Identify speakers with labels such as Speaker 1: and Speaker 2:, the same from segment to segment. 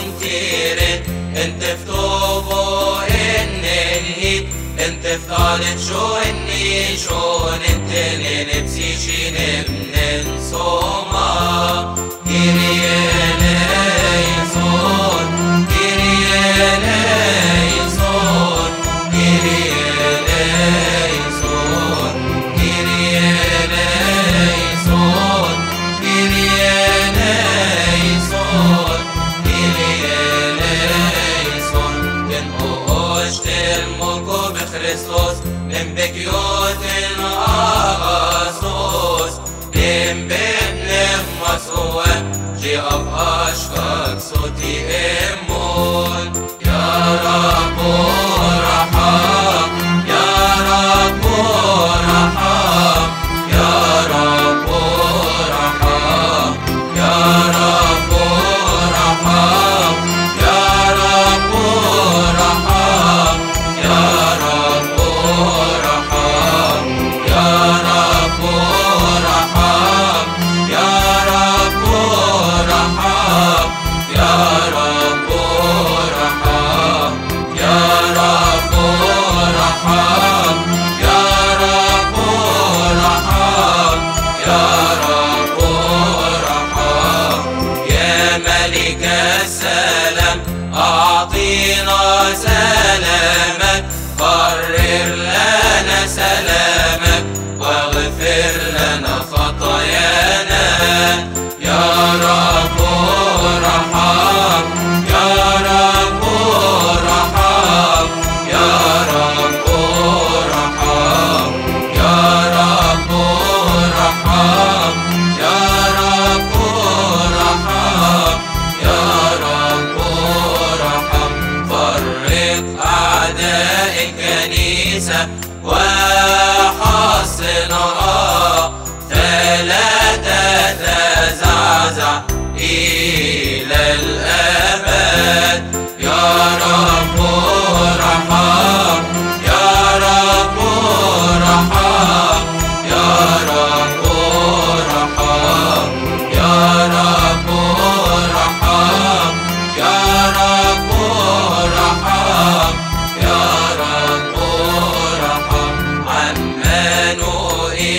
Speaker 1: Në tëftovo e në njit Në tëftalit që e njit që بكيوت أغسطس دم بنلم مسؤول جي أبقى أشكاك صوتي إمون سلام وحصنها فلا تتزعزع إلى الأبد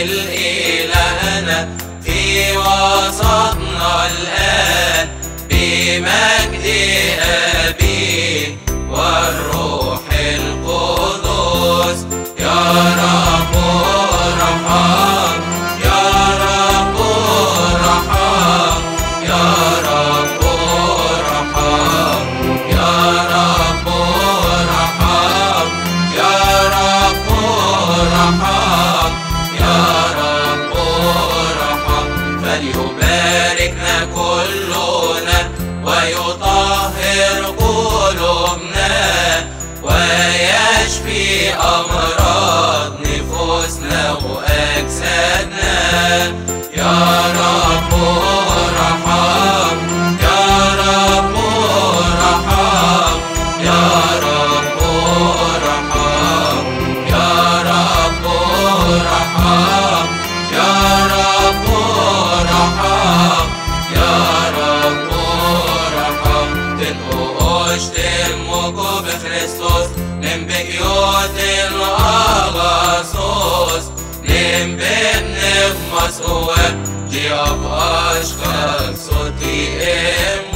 Speaker 1: الإلهنا إلهنا في وسطنا الآن بمجد أبي أمرا was oer, di ap ashkan soti em